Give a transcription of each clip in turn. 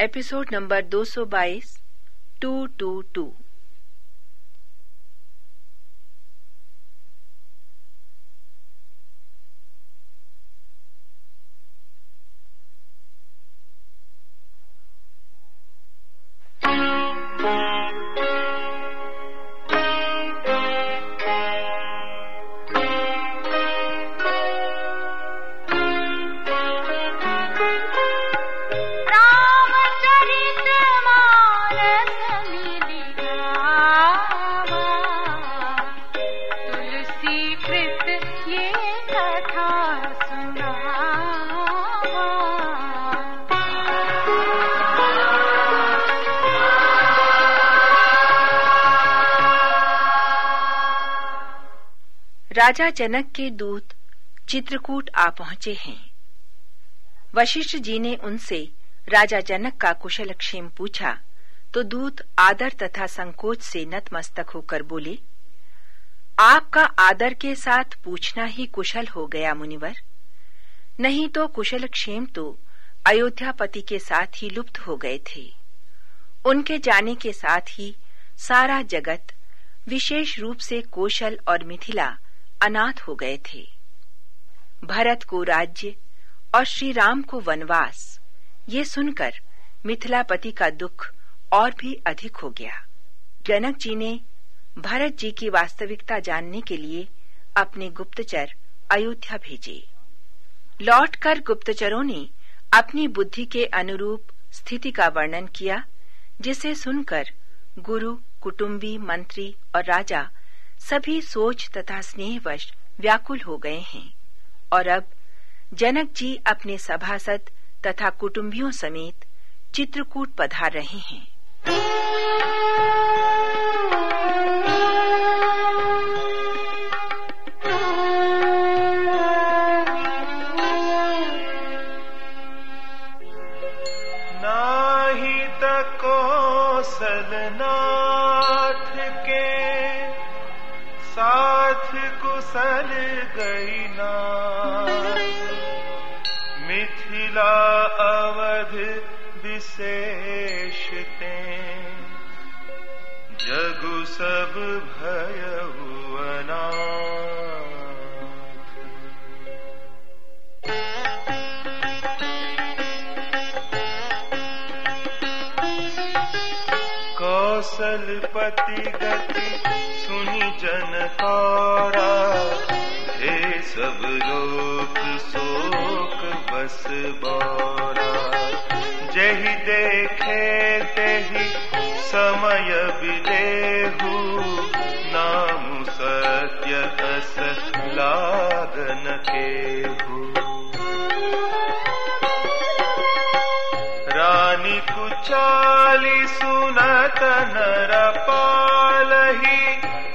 Episode number 222 222 राजा जनक के दूत चित्रकूट आ पहुँचे हैं। वशिष्ठ जी ने उनसे, राजा जनक का कुशल क्षेम पूछा तो दूत आदर तथा संकोच से नतमस्तक होकर बोले आपका आदर के साथ पूछना ही कुशल हो गया मुनिवर। नहीं तो कुशल क्षेम तो अयोध्यापति के साथ ही लुप्त हो गए थे। उनके जाने के साथ ही सारा जगत विशेष रूप से कौशल और मिथिला अनाथ हो गए थे। भरत को राज्य और श्री राम को वनवास, ये सुनकर मिथिलापति का दुख और भी अधिक हो गया। जनक जी ने भरत जी की वास्तविकता जानने के लिए अपने गुप्तचर अयोध्या भेजे। लौटकर गुप्तचरों ने अपनी बुद्धि के अनुरूप स्थिति का वर्णन किया, जिसे सुनकर गुरु, कुटुंबी, मंत्री और राजा सभी सोच तथा स्नेहवश व्याकुल हो गए हैं। और अब जनक जी अपने सभासद तथा कुटुंबियों समेत चित्रकूट पधार रहे हैं। सलनाथ के साथ कुशल गई ना मिथिला अवध विशेषते। जगु सब भय कौशलपति गति सुनी जन तारा हे सब लोक शोक बस बारा। जही देखे तेहि समय विदेहु नाम सत्य अस लागन केहू। रानी कुचाली सुनत नर पालही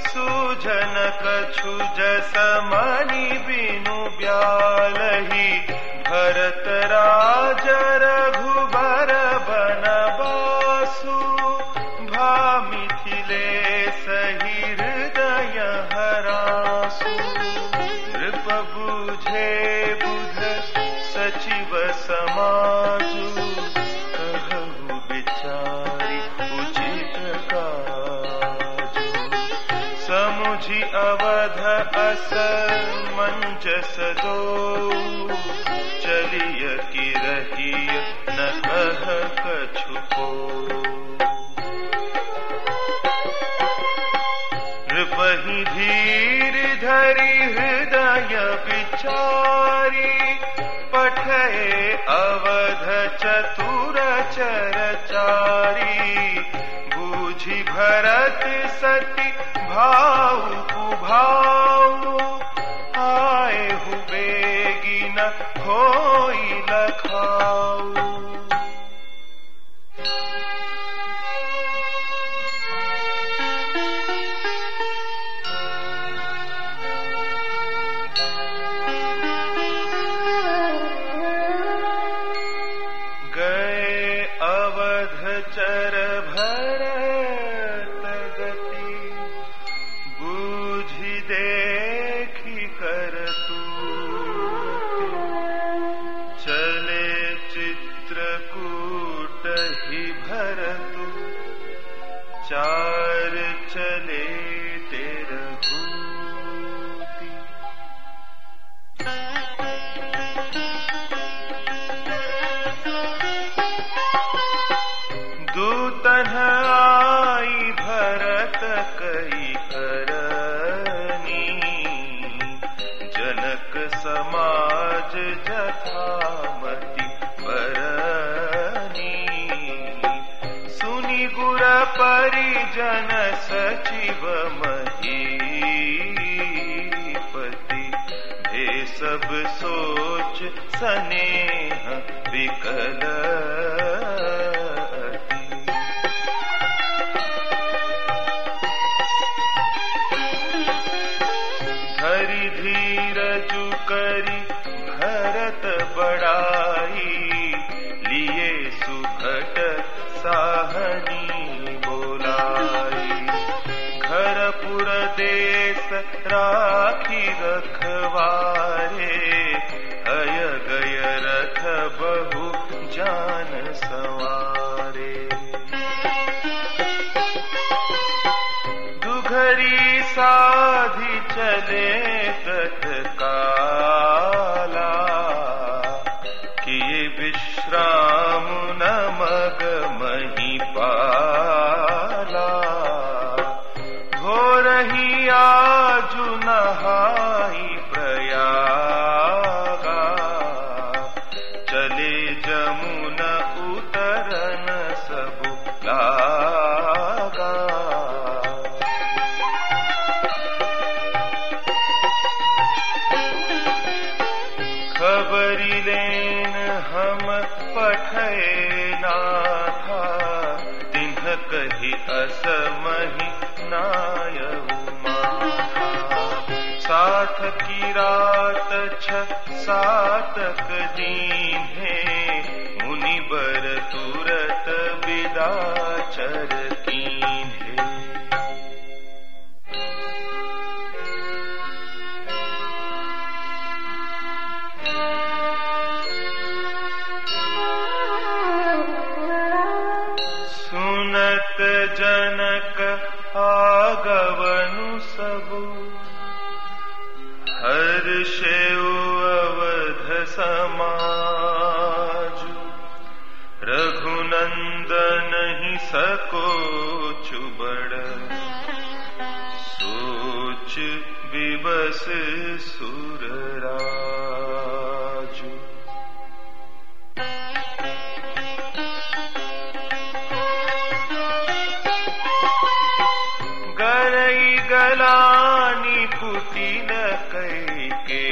सुजन कछु जसमनि बिनु ब्यालही। भरत राज रघुबर बनवासु भा मिथिले सही हृदय हरासु। नृप बुझे बुध सचिव समाजु मंजस दो। चलिय की रहिय न कह कछु को। नृपहि धीर धरि हृदय विचारी, पठे अवध चतुर कर गुर परिजन सचिव महीपति हे सब सोच स्नेह विकल हरि धीरजु करी जान सवारे। दुघरी साधी चले छ सातक है मुनि बर तुरत विदा चर विबस सुरराजु। गरई गलानी कुटिल कई के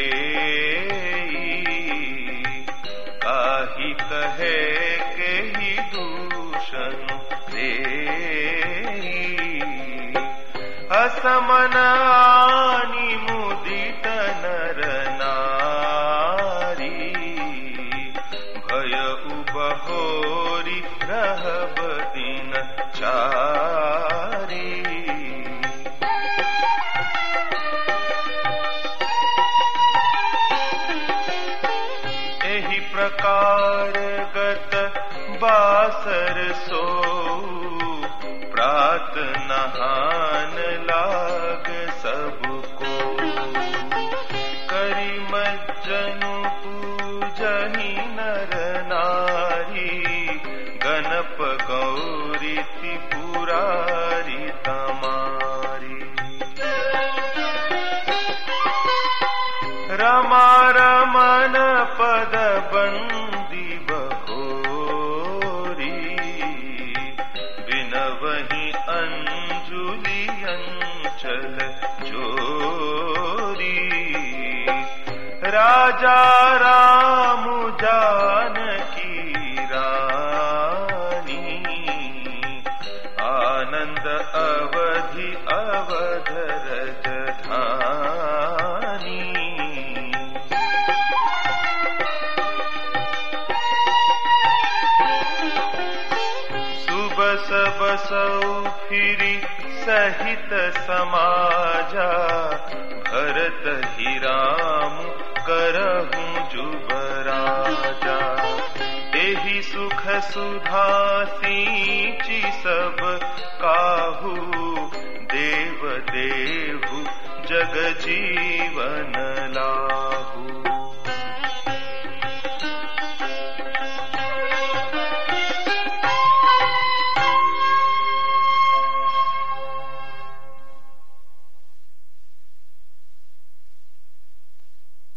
काही कहे के ही दूषण दे असमन भय उबहोरी रहब दिन चारी। एहि प्रकार गत बासर सो प्रात नहान लाग रमा रमन पद बंदी बहोरी। बिन वही अंजुली अंचल जोरी राजा राम सुबस बसौ फिरी सहित समाजा। भरत ही राम करहूँ जुबराजा ही सुख सुधा सींची सब काहू। देव देव जग जीवन